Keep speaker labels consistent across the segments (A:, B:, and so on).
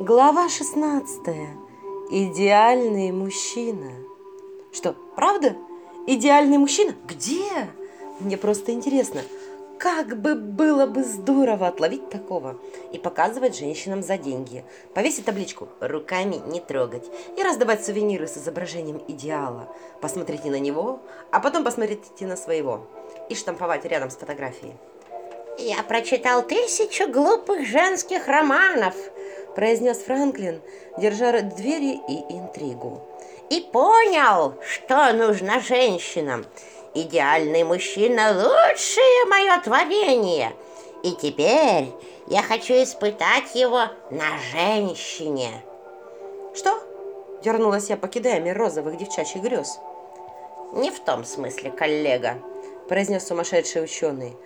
A: Глава 16. Идеальный мужчина. Что, правда? Идеальный мужчина? Где? Мне просто интересно, как бы было бы здорово отловить такого и показывать женщинам за деньги. Повесить табличку «Руками не трогать» и раздавать сувениры с изображением идеала. Посмотрите на него, а потом посмотрите на своего. И штамповать рядом с фотографией.
B: «Я прочитал тысячу глупых женских романов»,
A: произнес Франклин, держа двери и интригу.
B: «И понял, что нужно женщинам. Идеальный мужчина – лучшее мое творение. И теперь я хочу испытать его на женщине».
A: «Что?» – дернулась я, покидая мир розовых девчачьих грез.
B: «Не в том смысле, коллега», – произнес сумасшедший ученый.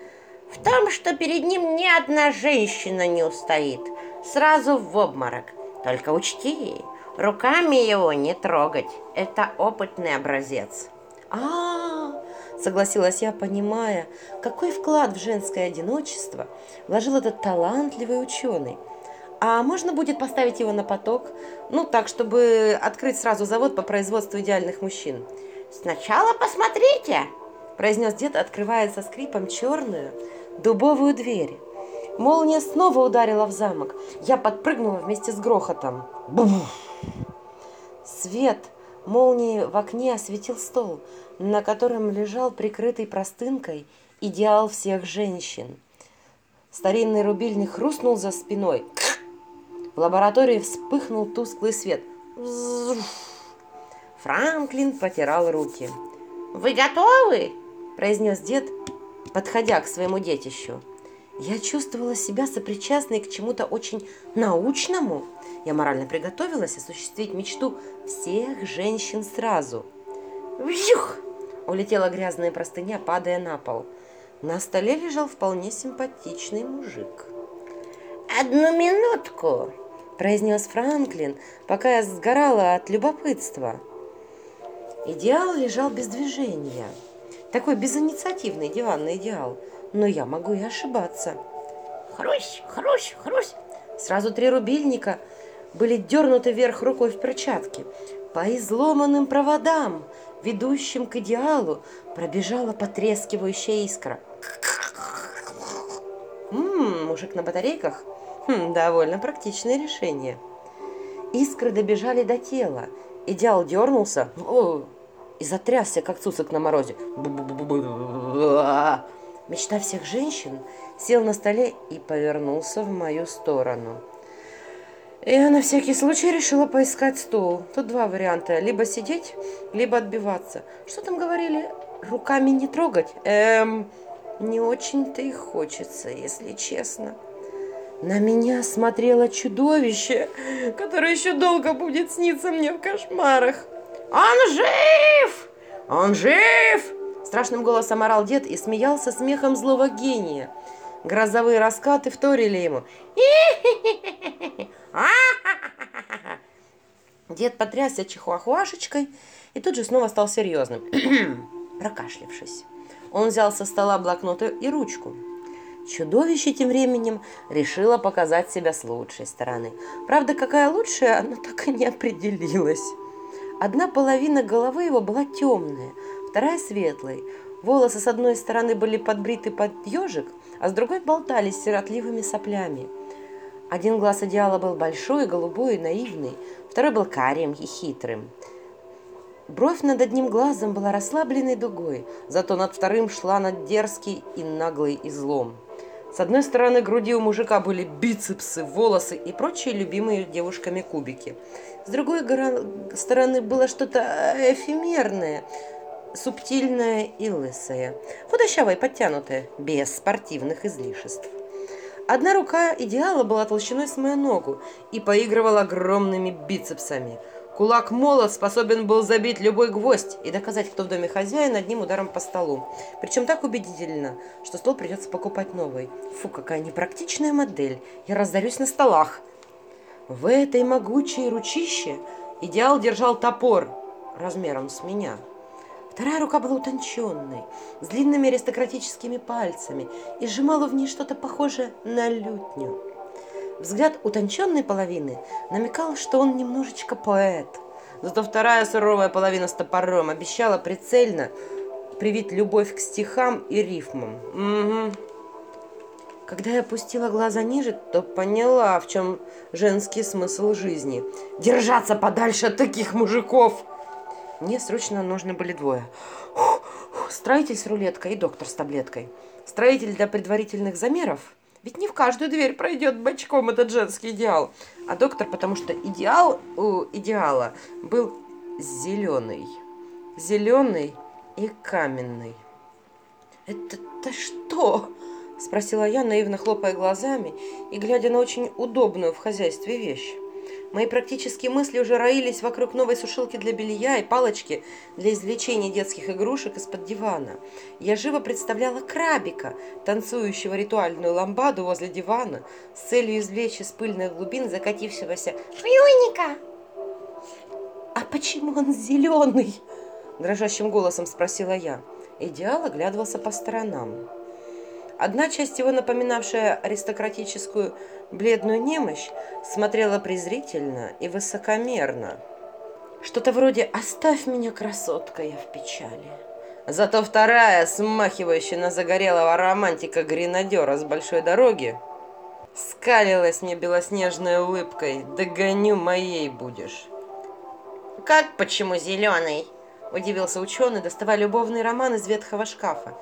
B: «В том, что перед ним ни одна женщина не устоит – сразу в обморок. Только учти, руками его не трогать. Это опытный образец.
A: А, -а, -а согласилась я, понимая, какой вклад в женское одиночество вложил этот талантливый ученый. А можно будет поставить его на поток? Ну, так, чтобы открыть сразу завод по производству идеальных мужчин.
B: Сначала посмотрите,
A: произнес дед, открывая со скрипом черную дубовую дверь. Молния снова ударила в замок. Я подпрыгнула вместе с грохотом. Бум! Свет молнии в окне осветил стол, на котором лежал прикрытый простынкой идеал всех женщин. Старинный рубильник хрустнул за спиной. В лаборатории вспыхнул тусклый свет. Франклин потирал руки.
B: «Вы готовы?»
A: – произнес дед, подходя к своему детищу. Я чувствовала себя сопричастной к чему-то очень научному. Я морально приготовилась осуществить мечту всех женщин сразу. Вжух! Улетела грязная простыня, падая на пол. На столе лежал вполне симпатичный мужик.
B: «Одну минутку!»
A: – произнес Франклин, пока я сгорала от любопытства. Идеал лежал без движения. Такой безинициативный диванный идеал – но я могу и ошибаться.
B: Хрусь, хрусь, хрусь.
A: Сразу три рубильника были дернуты вверх рукой в перчатке. По изломанным проводам, ведущим к идеалу, пробежала потрескивающая искра. Ммм, мужик на батарейках? Хм, довольно практичное решение. Искры добежали до тела. Идеал дернулся о, и затрясся, как цусок на морозе. Мечта всех женщин сел на столе и повернулся в мою сторону. Я на всякий случай решила поискать стул. Тут два варианта. Либо сидеть, либо отбиваться. Что там говорили? Руками не трогать? Эм, не очень-то и хочется, если честно. На меня смотрело чудовище, которое еще долго будет сниться мне в кошмарах.
B: «Он жив! Он жив!»
A: Страшным голосом орал дед и смеялся смехом злого гения. Грозовые раскаты вторили ему. Дед потрясся чихуахуашечкой и тут же снова стал серьезным, прокашлявшись. Он взял со стола блокнот и ручку. Чудовище тем временем решило показать себя с лучшей стороны. Правда, какая лучшая, оно так и не определилось. Одна половина головы его была темная, вторая светлой. Волосы с одной стороны были подбриты под ежик, а с другой болтались сиротливыми соплями. Один глаз идеала был большой, голубой и наивный, второй был карим и хитрым. Бровь над одним глазом была расслабленной дугой, зато над вторым шла над дерзкий и наглый излом. С одной стороны груди у мужика были бицепсы, волосы и прочие любимые девушками кубики. С другой стороны было что-то эфемерное – субтильная и лысая, худощавая и подтянутая, без спортивных излишеств. Одна рука идеала была толщиной с мою ногу и поигрывала огромными бицепсами. Кулак молот способен был забить любой гвоздь и доказать, кто в доме хозяин, одним ударом по столу. Причем так убедительно, что стол придется покупать новый. Фу, какая непрактичная модель. Я раздарюсь на столах. В этой могучей ручище идеал держал топор размером с меня – Вторая рука была утонченной, с длинными аристократическими пальцами и сжимала в ней что-то похожее на лютню. Взгляд утонченной половины намекал, что он немножечко поэт. Зато вторая суровая половина с топором обещала прицельно привить любовь к стихам и рифмам. Угу. Когда я опустила глаза ниже, то поняла, в чем женский смысл жизни. Держаться подальше от таких мужиков! Мне срочно нужны были двое. Строитель с рулеткой и доктор с таблеткой. Строитель для предварительных замеров. Ведь не в каждую дверь пройдет бочком этот женский идеал. А доктор, потому что идеал у идеала был зеленый. Зеленый и каменный. Это-то что? Спросила я, наивно хлопая глазами и глядя на очень удобную в хозяйстве вещь. Мои практические мысли уже роились вокруг новой сушилки для белья и палочки для извлечения детских игрушек из-под дивана. Я живо представляла крабика, танцующего ритуальную ламбаду возле дивана с целью извлечь из пыльных глубин закатившегося
B: «Фьюника!»
A: «А почему он зеленый?» – дрожащим голосом спросила я. Идеал оглядывался по сторонам. Одна часть его, напоминавшая аристократическую бледную немощь, смотрела презрительно и высокомерно. Что-то вроде «Оставь меня, красотка, я в печали». Зато вторая, смахивающая на загорелого романтика-гренадера с большой дороги, скалилась мне белоснежной улыбкой «Догоню моей будешь».
B: «Как почему зеленый?» – удивился ученый, доставая любовный роман из ветхого шкафа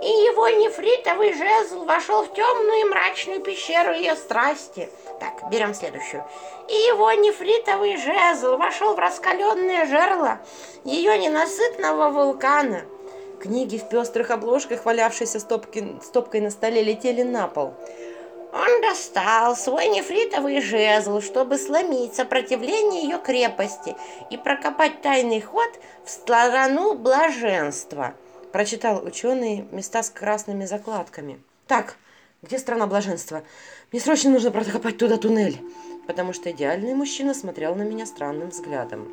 B: и его нефритовый жезл вошел в темную и мрачную пещеру ее страсти. Так, берем следующую. И его нефритовый жезл вошел в раскаленное жерло ее ненасытного вулкана.
A: Книги в пестрых обложках, валявшиеся стопки, стопкой на столе, летели на пол.
B: Он достал свой нефритовый жезл, чтобы сломить сопротивление ее крепости и прокопать тайный ход в сторону блаженства –
A: Прочитал ученый места с красными закладками. Так, где страна блаженства? Мне срочно нужно прокопать туда туннель. Потому что идеальный мужчина смотрел на меня странным взглядом.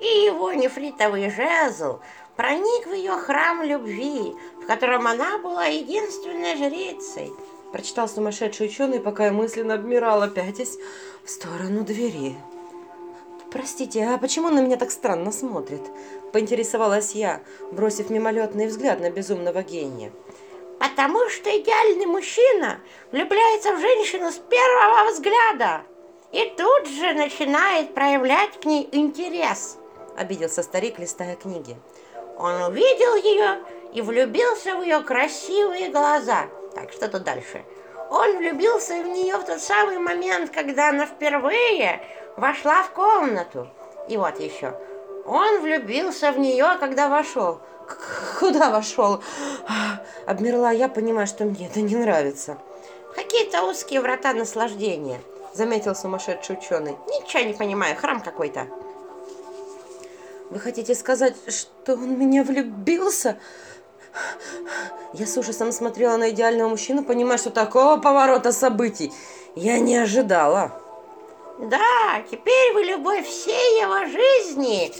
B: И его нефритовый жезл проник в ее храм любви, в котором она была единственной жрицей.
A: Прочитал сумасшедший ученый, пока я мысленно обмирала, пятясь в сторону двери. «Простите, а почему он на меня так странно смотрит?» – поинтересовалась я, бросив мимолетный взгляд на безумного гения.
B: «Потому что идеальный мужчина влюбляется в женщину с первого взгляда и тут же начинает проявлять к ней интерес», – обиделся старик, листая книги. Он увидел ее и влюбился в ее красивые глаза. Так, что тут дальше? Он влюбился в нее в тот самый момент, когда она впервые вошла в комнату. И вот еще. Он влюбился в нее, когда вошел.
A: Куда вошел? Обмерла я, понимая, что мне это не нравится.
B: Какие-то узкие врата наслаждения, заметил сумасшедший ученый. Ничего не понимаю, храм какой-то.
A: Вы хотите сказать, что он меня влюбился? Я с ужасом смотрела на идеального мужчину, понимая, что такого поворота событий я не ожидала.
B: Да, теперь вы любовь всей его жизни,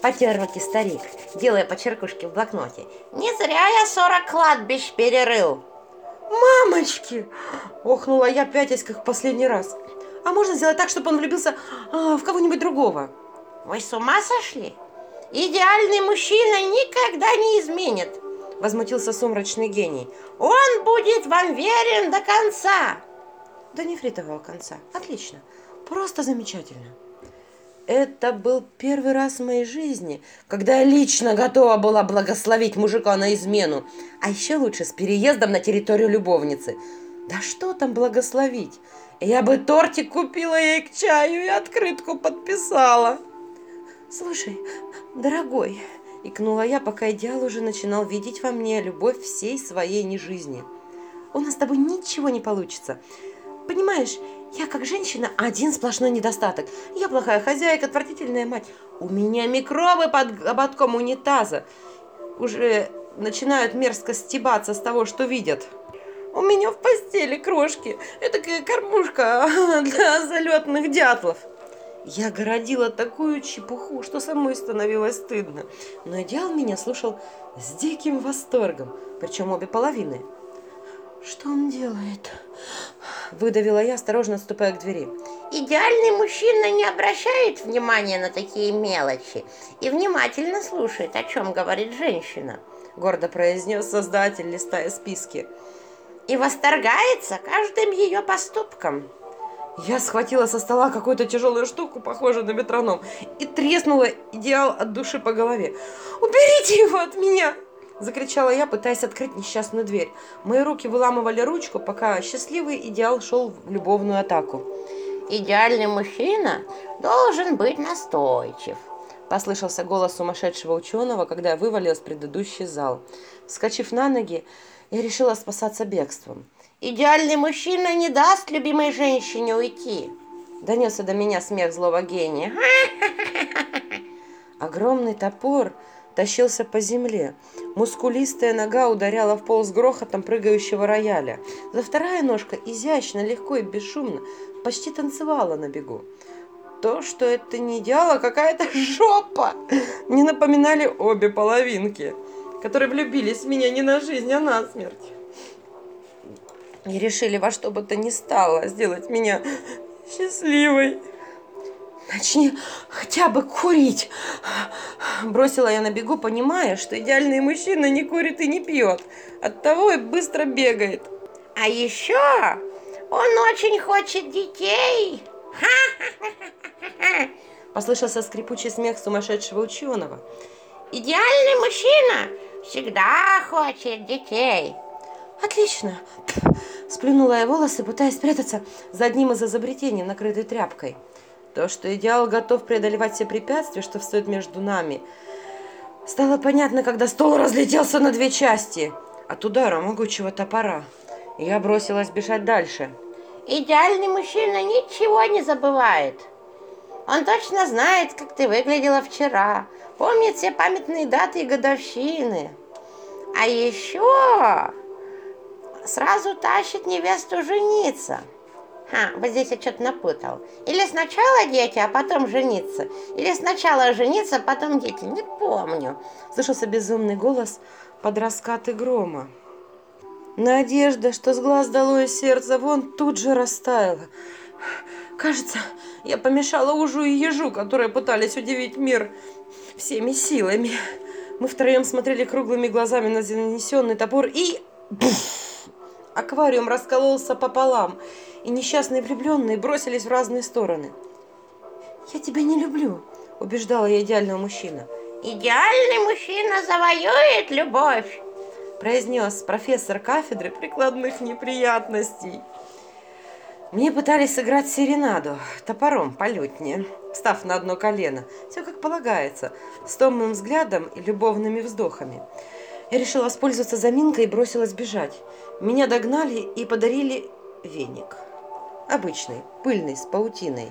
B: потер руки старик, делая почеркушки в блокноте. Не зря я сорок кладбищ перерыл.
A: Мамочки! Охнула я, пятясь, как в последний раз. А можно сделать так, чтобы он влюбился а, в кого-нибудь другого?
B: Вы с ума сошли? Идеальный мужчина никогда не изменит.
A: Возмутился сумрачный гений.
B: Он будет вам верен до конца.
A: До нефритового конца. Отлично. Просто замечательно. Это был первый раз в моей жизни, когда я лично готова была благословить мужика на измену, а еще лучше с переездом на территорию любовницы. Да что там благословить? Я бы тортик купила ей к чаю и открытку подписала. Слушай, дорогой, икнула я, пока идеал уже начинал видеть во мне любовь всей своей нежизни. У нас с тобой ничего не получится. Понимаешь, я как женщина один сплошной недостаток. Я плохая хозяйка, отвратительная мать. У меня микробы под ободком унитаза. Уже начинают мерзко стебаться с того, что видят. У меня в постели крошки. Это кормушка для залетных дятлов. Я городила такую чепуху, что самой становилось стыдно. Но идеал меня слушал с диким восторгом, причем обе половины. Что он делает? Выдавила я, осторожно отступая к двери.
B: Идеальный мужчина не обращает внимания на такие мелочи и внимательно слушает, о чем говорит женщина.
A: Гордо произнес создатель, листая списки.
B: И восторгается каждым ее поступком.
A: Я схватила со стола какую-то тяжелую штуку, похожую на метроном, и треснула идеал от души по голове. «Уберите его от меня!» Закричала я, пытаясь открыть несчастную дверь. Мои руки выламывали ручку, пока счастливый идеал шел в любовную атаку.
B: «Идеальный мужчина должен быть настойчив»,
A: послышался голос сумасшедшего ученого, когда я вывалилась в предыдущий зал. Вскочив на ноги, я решила спасаться бегством.
B: «Идеальный мужчина не даст любимой женщине уйти»,
A: донесся до меня смех злого гения. Огромный топор тащился по земле. Мускулистая нога ударяла в пол с грохотом прыгающего рояля. За вторая ножка изящно, легко и бесшумно почти танцевала на бегу. То, что это не идеал, а какая-то жопа, не напоминали обе половинки, которые влюбились в меня не на жизнь, а на смерть. И решили во что бы то ни стало сделать меня счастливой. Начни хотя бы курить. Бросила я на бегу, понимая, что идеальный мужчина не курит и не пьет. Оттого и быстро бегает.
B: А еще он очень хочет детей.
A: Послышался скрипучий смех сумасшедшего ученого.
B: Идеальный мужчина всегда хочет детей.
A: Отлично. Сплюнула я волосы, пытаясь спрятаться за одним из изобретений, накрытой тряпкой. То, что идеал готов преодолевать все препятствия, что встают между нами, стало понятно, когда стол разлетелся на две части от удара могучего топора. Я бросилась бежать дальше.
B: Идеальный мужчина ничего не забывает. Он точно знает, как ты выглядела вчера, помнит все памятные даты и годовщины. А еще сразу тащит невесту жениться – а, вот здесь я что-то напутал. Или сначала дети, а потом жениться. Или сначала жениться, а потом дети. Не помню.
A: Слышался безумный голос под раскаты грома. Надежда, что с глаз дало из сердца вон, тут же растаяла. Кажется, я помешала ужу и ежу, которые пытались удивить мир всеми силами. Мы втроем смотрели круглыми глазами на занесенный топор и... Аквариум раскололся пополам и несчастные влюбленные бросились в разные стороны. «Я тебя не люблю», – убеждала я идеального мужчину.
B: «Идеальный мужчина завоюет любовь», –
A: произнес профессор кафедры прикладных неприятностей. Мне пытались сыграть серенаду топором по лютне, встав на одно колено. Все как полагается, с томным взглядом и любовными вздохами. Я решила воспользоваться заминкой и бросилась бежать. Меня догнали и подарили веник. Обычный, пыльный, с паутиной.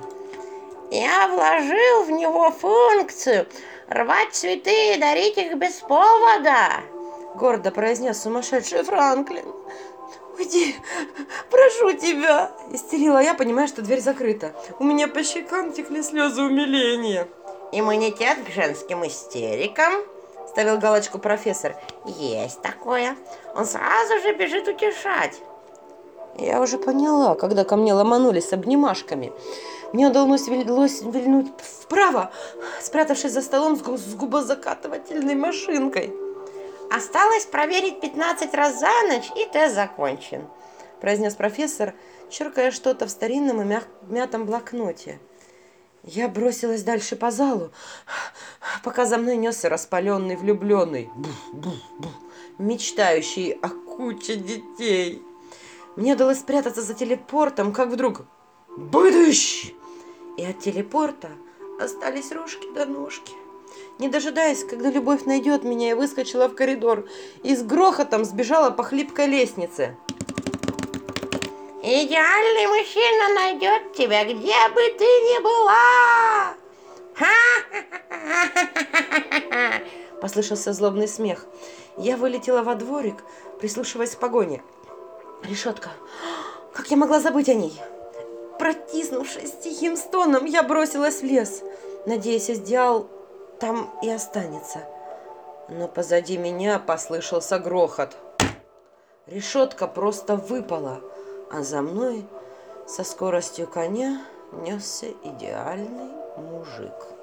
B: Я вложил в него функцию рвать цветы и дарить их без повода,
A: гордо произнес сумасшедший Франклин. «Уйди, прошу тебя!» Истерила я, понимая, что дверь закрыта. У меня по щекам текли слезы умиления.
B: «Иммунитет к женским истерикам?» Ставил галочку профессор. «Есть такое. Он сразу же бежит утешать.
A: Я уже поняла, когда ко мне ломанулись с обнимашками. Мне удалось вильнуть вправо, спрятавшись за столом с губозакатывательной машинкой.
B: «Осталось проверить 15 раз за ночь, и тест закончен»,
A: произнес профессор, черкая что-то в старинном и мятом блокноте. Я бросилась дальше по залу, пока за мной несся распаленный влюбленный, мечтающий о куче детей. Мне удалось спрятаться за телепортом, как вдруг «Быдыщ!» И от телепорта остались рожки до ножки. Не дожидаясь, когда любовь найдет меня, я выскочила в коридор и с грохотом сбежала по хлипкой лестнице.
B: «Идеальный мужчина найдет тебя, где бы ты ни была!»
A: Послышался злобный смех. Я вылетела во дворик, прислушиваясь к погоне. Решетка. Как я могла забыть о ней? Протиснувшись тихим стоном, я бросилась в лес, надеясь, идеал там и останется. Но позади меня послышался грохот. Решетка просто выпала, а за мной со скоростью коня несся идеальный мужик.